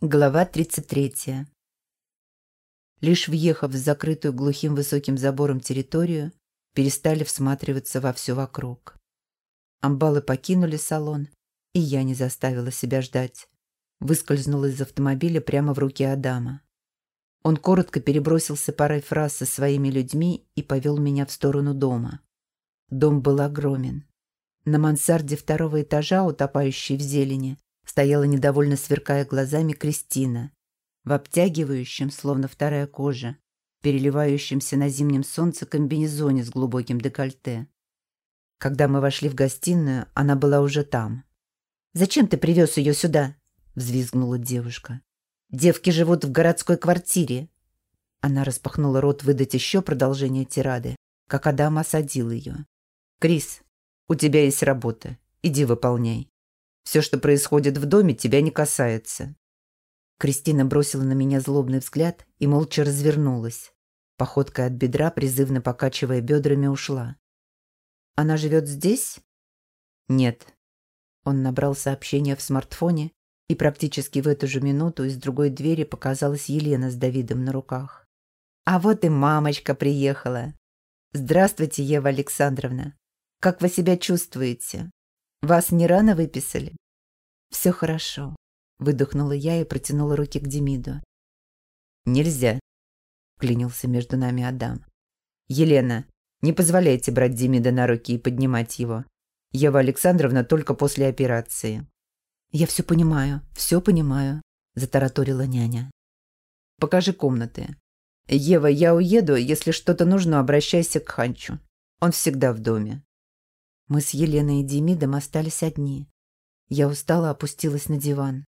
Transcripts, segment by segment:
Глава 33. Лишь въехав в закрытую глухим высоким забором территорию, перестали всматриваться во все вокруг. Амбалы покинули салон, и я не заставила себя ждать. Выскользнула из автомобиля прямо в руки Адама. Он коротко перебросился парой фраз со своими людьми и повел меня в сторону дома. Дом был огромен. На мансарде второго этажа, утопающей в зелени, стояла недовольно сверкая глазами Кристина, в обтягивающем, словно вторая кожа, переливающемся на зимнем солнце комбинезоне с глубоким декольте. Когда мы вошли в гостиную, она была уже там. «Зачем ты привез ее сюда?» — взвизгнула девушка. «Девки живут в городской квартире». Она распахнула рот выдать еще продолжение тирады, как Адам осадил ее. «Крис, у тебя есть работа. Иди выполняй. Все, что происходит в доме, тебя не касается». Кристина бросила на меня злобный взгляд и молча развернулась. Походкой от бедра, призывно покачивая бедрами, ушла. «Она живет здесь?» «Нет». Он набрал сообщение в смартфоне, и практически в эту же минуту из другой двери показалась Елена с Давидом на руках. «А вот и мамочка приехала. Здравствуйте, Ева Александровна. Как вы себя чувствуете? Вас не рано выписали?» «Все хорошо», — выдохнула я и протянула руки к Демиду. «Нельзя», — клянился между нами Адам. «Елена, не позволяйте брать Демида на руки и поднимать его. Ева Александровна только после операции». «Я все понимаю, все понимаю», — затараторила няня. «Покажи комнаты. Ева, я уеду, если что-то нужно, обращайся к Ханчу. Он всегда в доме. Мы с Еленой и Демидом остались одни. Я устало опустилась на диван.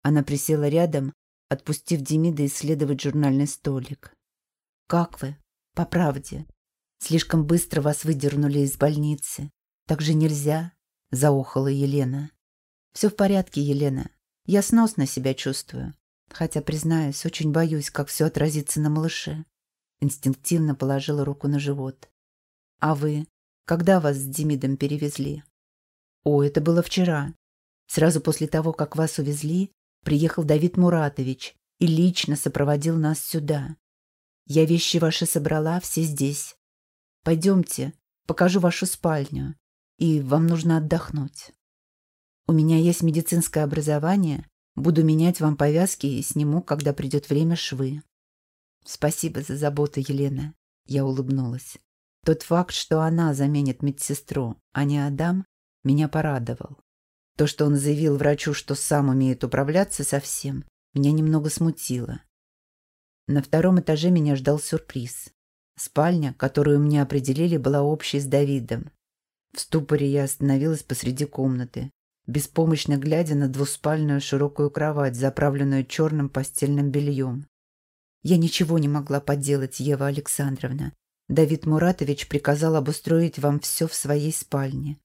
Она присела рядом, отпустив Демида исследовать журнальный столик. «Как вы? По правде. Слишком быстро вас выдернули из больницы. Так же нельзя», — заохала Елена. «Все в порядке, Елена. Я сносно себя чувствую. Хотя, признаюсь, очень боюсь, как все отразится на малыше». Инстинктивно положила руку на живот. «А вы? Когда вас с Демидом перевезли? О, это было вчера. Сразу после того, как вас увезли, приехал Давид Муратович и лично сопроводил нас сюда. Я вещи ваши собрала, все здесь. Пойдемте, покажу вашу спальню, и вам нужно отдохнуть. У меня есть медицинское образование, буду менять вам повязки и сниму, когда придет время швы. Спасибо за заботу, Елена. Я улыбнулась. Тот факт, что она заменит медсестру, а не Адам, меня порадовал. То, что он заявил врачу, что сам умеет управляться со всем, меня немного смутило. На втором этаже меня ждал сюрприз. Спальня, которую мне определили, была общей с Давидом. В ступоре я остановилась посреди комнаты, беспомощно глядя на двуспальную широкую кровать, заправленную черным постельным бельем. Я ничего не могла поделать, Ева Александровна. Давид Муратович приказал обустроить вам все в своей спальне.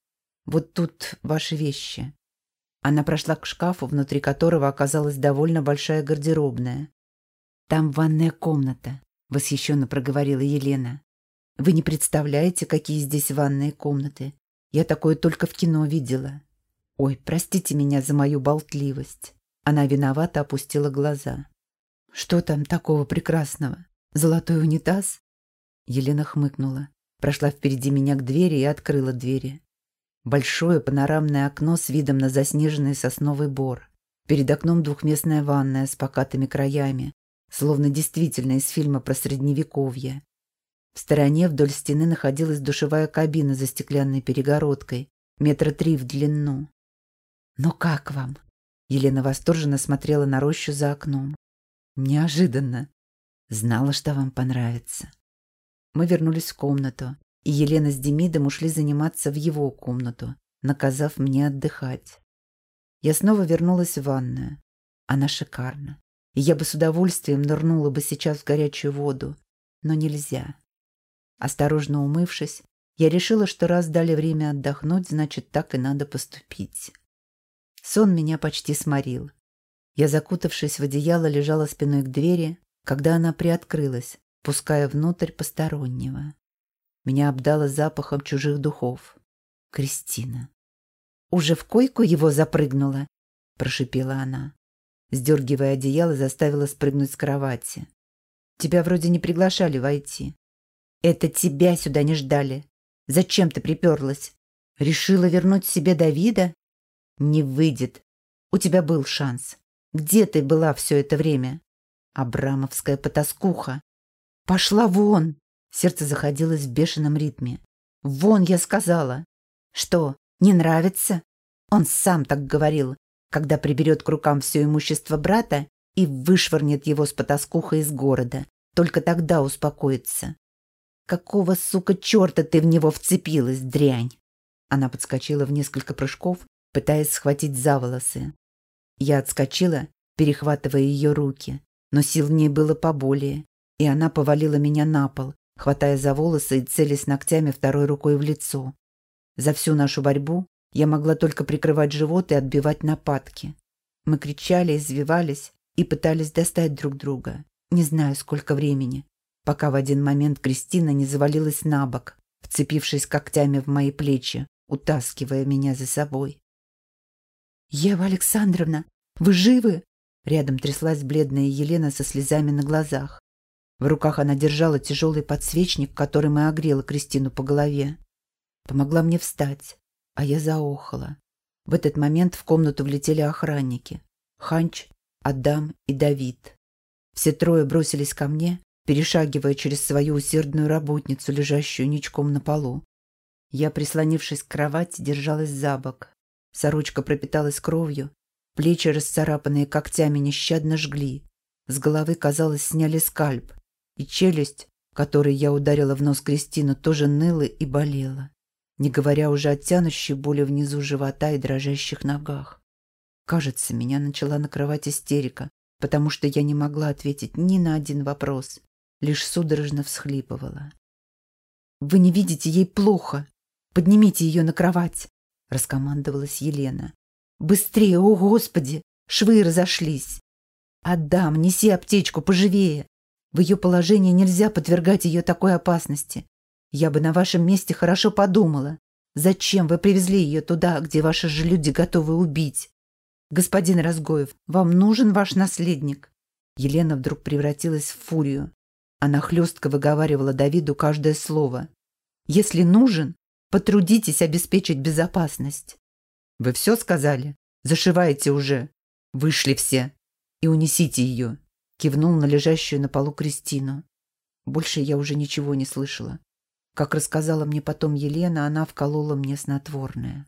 Вот тут ваши вещи». Она прошла к шкафу, внутри которого оказалась довольно большая гардеробная. «Там ванная комната», — восхищенно проговорила Елена. «Вы не представляете, какие здесь ванные комнаты. Я такое только в кино видела. Ой, простите меня за мою болтливость». Она виновато опустила глаза. «Что там такого прекрасного? Золотой унитаз? Елена хмыкнула, прошла впереди меня к двери и открыла двери. Большое панорамное окно с видом на заснеженный сосновый бор. Перед окном двухместная ванная с покатыми краями, словно действительно из фильма про средневековье. В стороне вдоль стены находилась душевая кабина за стеклянной перегородкой, метра три в длину. «Ну как вам?» Елена восторженно смотрела на рощу за окном. «Неожиданно. Знала, что вам понравится». Мы вернулись в комнату, и Елена с Демидом ушли заниматься в его комнату, наказав мне отдыхать. Я снова вернулась в ванную. Она шикарна. И я бы с удовольствием нырнула бы сейчас в горячую воду, но нельзя. Осторожно умывшись, я решила, что раз дали время отдохнуть, значит, так и надо поступить. Сон меня почти сморил. Я, закутавшись в одеяло, лежала спиной к двери, когда она приоткрылась, пуская внутрь постороннего. Меня обдало запахом чужих духов. Кристина. «Уже в койку его запрыгнула?» – прошипела она. Сдергивая одеяло, заставила спрыгнуть с кровати. «Тебя вроде не приглашали войти». «Это тебя сюда не ждали. Зачем ты приперлась? Решила вернуть себе Давида? Не выйдет. У тебя был шанс. Где ты была все это время? Абрамовская потаскуха. Пошла вон! Сердце заходилось в бешеном ритме. Вон, я сказала. Что, не нравится? Он сам так говорил, когда приберет к рукам все имущество брата и вышвырнет его с потаскухой из города. Только тогда успокоится. Какого, сука, черта ты в него вцепилась, дрянь? Она подскочила в несколько прыжков, пытаясь схватить за волосы. Я отскочила, перехватывая ее руки, но сил в ней было поболее, и она повалила меня на пол, хватая за волосы и целясь ногтями второй рукой в лицо. За всю нашу борьбу я могла только прикрывать живот и отбивать нападки. Мы кричали, извивались и пытались достать друг друга. Не знаю, сколько времени, пока в один момент Кристина не завалилась на бок, вцепившись когтями в мои плечи, утаскивая меня за собой. «Ева Александровна, вы живы?» Рядом тряслась бледная Елена со слезами на глазах. В руках она держала тяжелый подсвечник, которым и огрела Кристину по голове. Помогла мне встать, а я заохала. В этот момент в комнату влетели охранники. Ханч, Адам и Давид. Все трое бросились ко мне, перешагивая через свою усердную работницу, лежащую ничком на полу. Я, прислонившись к кровати, держалась за бок. Сорочка пропиталась кровью, плечи, расцарапанные когтями, нещадно жгли. С головы, казалось, сняли скальп, и челюсть, которой я ударила в нос Кристину, тоже ныла и болела, не говоря уже о тянущей боли внизу живота и дрожащих ногах. Кажется, меня начала накрывать истерика, потому что я не могла ответить ни на один вопрос, лишь судорожно всхлипывала. «Вы не видите, ей плохо. Поднимите ее на кровать», — раскомандовалась Елена. «Быстрее, о господи! Швы разошлись!» «Адам, неси аптечку, поживее!» В ее положении нельзя подвергать ее такой опасности. Я бы на вашем месте хорошо подумала. Зачем вы привезли ее туда, где ваши же люди готовы убить? Господин Разгоев, вам нужен ваш наследник?» Елена вдруг превратилась в фурию. Она хлестко выговаривала Давиду каждое слово. «Если нужен, потрудитесь обеспечить безопасность». «Вы все сказали? Зашивайте уже. Вышли все. И унесите ее кивнул на лежащую на полу Кристину. Больше я уже ничего не слышала. Как рассказала мне потом Елена, она вколола мне снотворное.